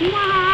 哇？